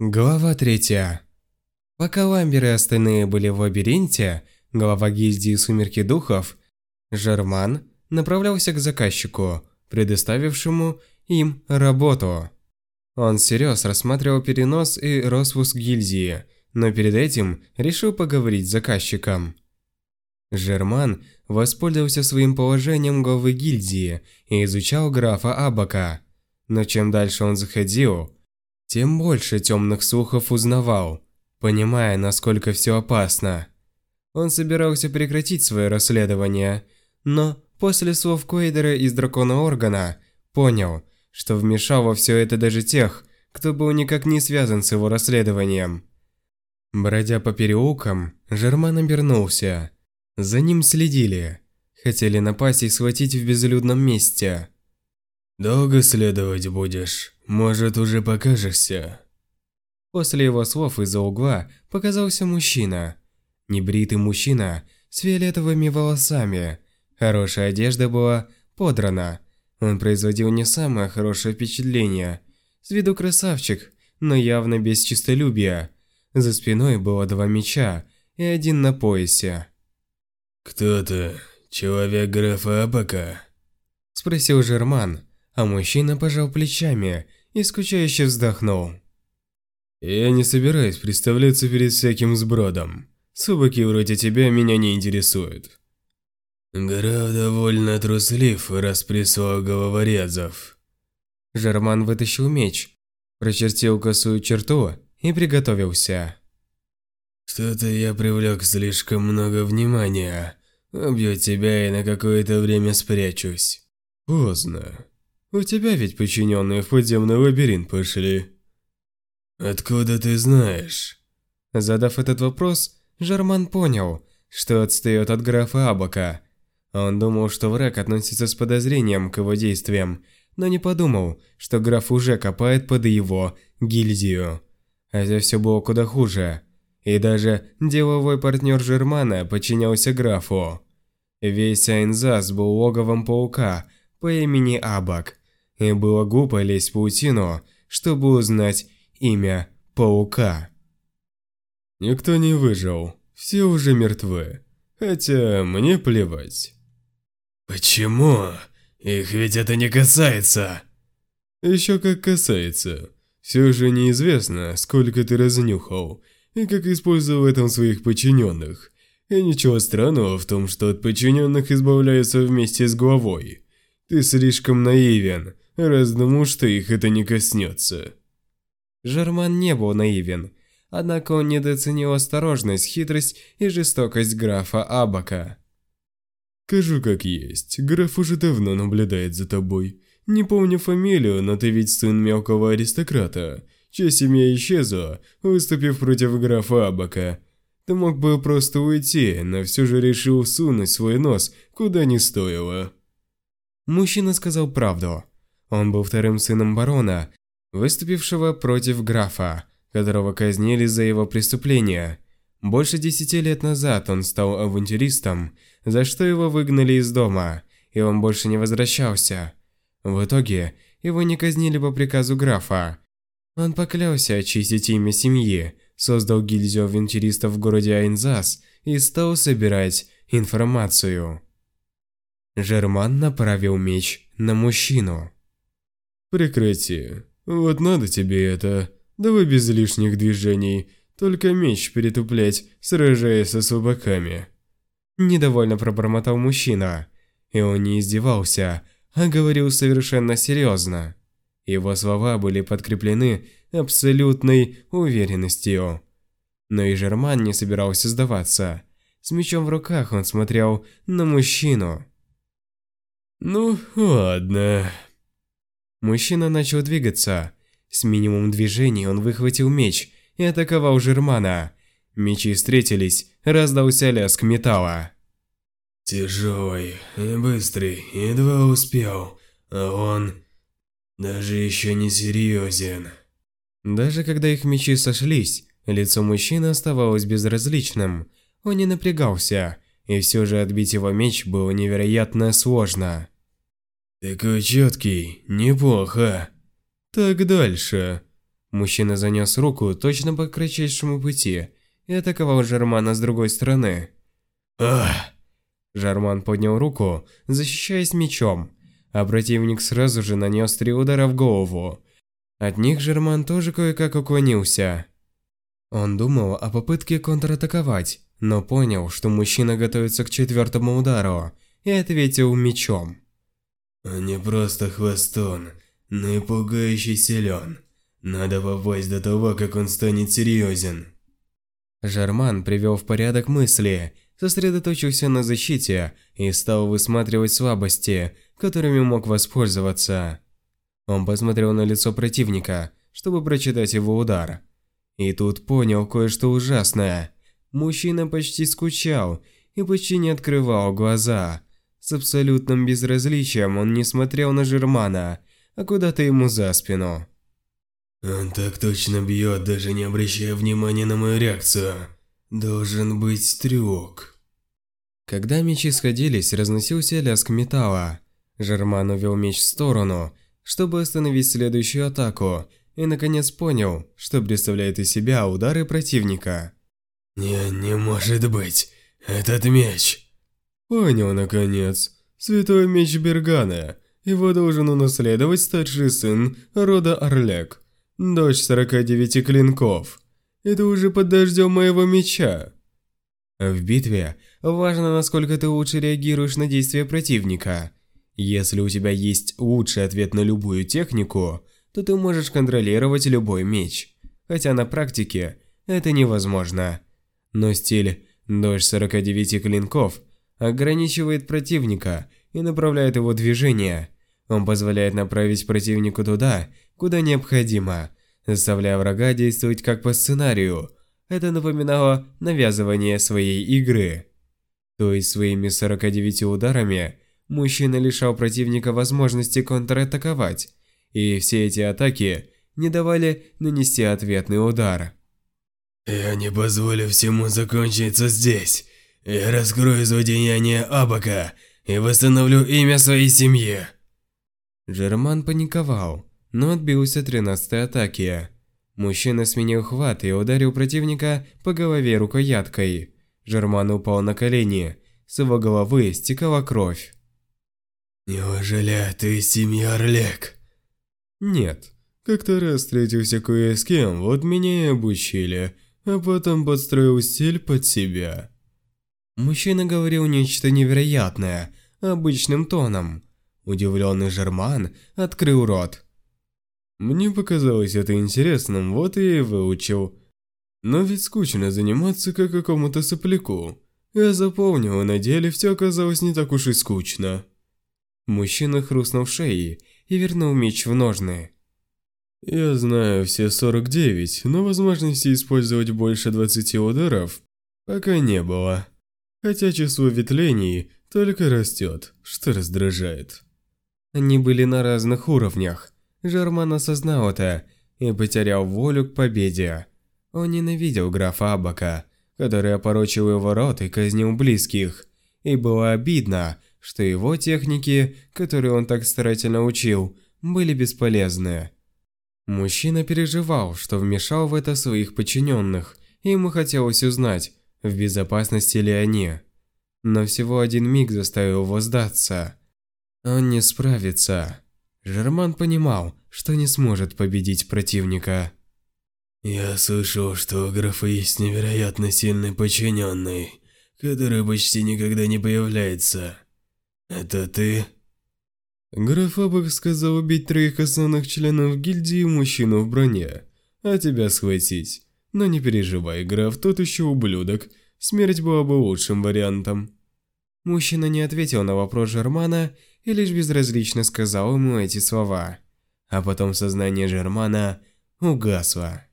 Глава третья. Пока Ламбер и остальные были в лабиринте, глава гильдии Сумерки Духов, Жерман направлялся к заказчику, предоставившему им работу. Он всерьез рассматривал перенос и распуск гильдии, но перед этим решил поговорить с заказчиком. Жерман воспользовался своим положением главы гильдии и изучал графа Абака. Но чем дальше он заходил, тем больше темных слухов узнавал, понимая, насколько все опасно. Он собирался прекратить свое расследование, но после слов Куэйдера из Дракона Органа понял, что вмешал во все это даже тех, кто был никак не связан с его расследованием. Бродя по переулкам, Жерман обернулся. За ним следили. Хотели напасть и схватить в безлюдном месте. «Долго следовать будешь? Может, уже покажешься?» После его слов из-за угла показался мужчина. Небритый мужчина с фиолетовыми волосами. Хорошая одежда была подрана. Он производил не самое хорошее впечатление. С виду красавчик, но явно без честолюбия. За спиной было два меча и один на поясе. «Кто ты? Человек графа Абака?» Спросил Жерман, а мужчина пожал плечами и скучающе вздохнул. «Я не собираюсь представляться перед всяким сбродом. Субаки вроде тебя меня не интересуют». «Граф довольно труслив, раз прислал головорезов». Жерман вытащил меч, прочертил косую черту и приготовился. «Что-то я привлек слишком много внимания. Убью тебя и на какое-то время спрячусь». «Поздно. У тебя ведь подчиненные в подземный лабиринт пошли. Откуда ты знаешь? Задав этот вопрос, Жарман понял, что отстает от графа Абака. Он думал, что враг относится с подозрением к его действиям, но не подумал, что граф уже копает под его гильдию. Хотя все было куда хуже. И даже деловой партнер Жермана подчинялся графу. Весь Айнзас был логовом паука по имени Абак и было глупо лезть в паутину, чтобы узнать имя паука. Никто не выжил, все уже мертвы, хотя мне плевать. Почему? Их ведь это не касается. Еще как касается. Все же неизвестно, сколько ты разнюхал, и как использовал в этом своих подчиненных. И ничего странного в том, что от подчиненных избавляются вместе с главой. Ты слишком наивен, раз думал, что их это не коснется. Жерман не был наивен, однако он недооценил осторожность, хитрость и жестокость графа Абака. «Скажу как есть, граф уже давно наблюдает за тобой. Не помню фамилию, но ты ведь сын мелкого аристократа, чья семья исчезла, выступив против графа Абака. Ты мог бы просто уйти, но все же решил сунуть свой нос куда не стоило». Мужчина сказал правду. Он был вторым сыном барона, выступившего против графа, которого казнили за его преступления. Больше десяти лет назад он стал авантюристом, за что его выгнали из дома, и он больше не возвращался. В итоге, его не казнили по приказу графа. Он поклялся очистить имя семьи, создал гильдию авантюристов в городе Айнзас и стал собирать информацию. Жерман направил меч на мужчину. Прекрати. Вот надо тебе это. Давай без лишних движений. Только меч перетуплять, сражаясь со слабаками. Недовольно пробормотал мужчина. И он не издевался, а говорил совершенно серьезно. Его слова были подкреплены абсолютной уверенностью. Но и Жерман не собирался сдаваться. С мечом в руках он смотрел на мужчину. «Ну, ладно», Мужчина начал двигаться. С минимум движений он выхватил меч и атаковал Жермана. Мечи встретились, раздался лязг металла. Тяжелый и быстрый, едва успел, а он даже еще не серьезен. Даже когда их мечи сошлись, лицо мужчины оставалось безразличным. Он не напрягался, и все же отбить его меч было невероятно сложно. Такой четкий, неплохо. Так дальше. Мужчина занес руку точно по кратчайшему пути и атаковал Жермана с другой стороны. Ах! Жарман поднял руку, защищаясь мечом, а противник сразу же нанес три удара в голову. От них Жерман тоже кое-как уклонился. Он думал о попытке контратаковать, но понял, что мужчина готовится к четвертому удару, и ответил мечом. Он не просто хвостон, но и пугающе силен. Надо попасть до того, как он станет серьезен. Жарман привел в порядок мысли, сосредоточился на защите и стал высматривать слабости, которыми мог воспользоваться. Он посмотрел на лицо противника, чтобы прочитать его удар. И тут понял кое-что ужасное. Мужчина почти скучал и почти не открывал глаза. С абсолютным безразличием он не смотрел на Жермана, а куда-то ему за спину. Он так точно бьет, даже не обращая внимания на мою реакцию. Должен быть трюк. Когда мечи сходились, разносился лязг металла. Жерман увел меч в сторону, чтобы остановить следующую атаку, и наконец понял, что представляет из себя удары противника. «Не, не может быть! Этот меч!» Понял, наконец. Святой меч Бергана. Его должен унаследовать старший сын рода Орлек. Дочь 49 клинков. Это уже под дождем моего меча. В битве важно, насколько ты лучше реагируешь на действия противника. Если у тебя есть лучший ответ на любую технику, то ты можешь контролировать любой меч. Хотя на практике это невозможно. Но стиль «Дождь 49 клинков» ограничивает противника и направляет его движение. Он позволяет направить противнику туда, куда необходимо, заставляя врага действовать как по сценарию. Это напоминало навязывание своей игры. То есть своими 49 ударами мужчина лишал противника возможности контратаковать, и все эти атаки не давали нанести ответный удар. «Я не позволю всему закончиться здесь. Я раскрою злодеяние Абака и восстановлю имя своей семьи». Джерман паниковал, но отбился 13-й атаки. Мужчина сменил хват и ударил противника по голове рукояткой. Жерман упал на колени, с его головы стекала кровь. «Неужели ты семья Орлек?» «Нет. Как-то раз встретился кое с кем, вот меня и обучили, а потом подстроил стиль под себя». Мужчина говорил нечто невероятное, обычным тоном. Удивленный Жерман открыл рот. Мне показалось это интересным, вот и выучил. Но ведь скучно заниматься как какому-то сопляку. Я запомнил, и на деле все оказалось не так уж и скучно. Мужчина хрустнул шеей и вернул меч в ножны. Я знаю все 49, но возможности использовать больше 20 ударов пока не было. Хотя число ветвлений только растет, что раздражает. Они были на разных уровнях. Жерман осознал это и потерял волю к победе. Он ненавидел графа Абака, который опорочил его рот и казнил близких. И было обидно, что его техники, которые он так старательно учил, были бесполезны. Мужчина переживал, что вмешал в это своих подчиненных, и ему хотелось узнать, в безопасности ли они. Но всего один миг заставил его сдаться. Он не справится. Жерман понимал, что не сможет победить противника. «Я слышал, что у графа есть невероятно сильный подчиненный, который почти никогда не появляется. Это ты?» Граф Абах сказал убить троих основных членов гильдии мужчину в броне, а тебя схватить. Но не переживай, граф, тот еще ублюдок. Смерть была бы лучшим вариантом. Мужчина не ответил на вопрос Жермана и лишь безразлично сказал ему эти слова. А потом сознание Жермана угасло.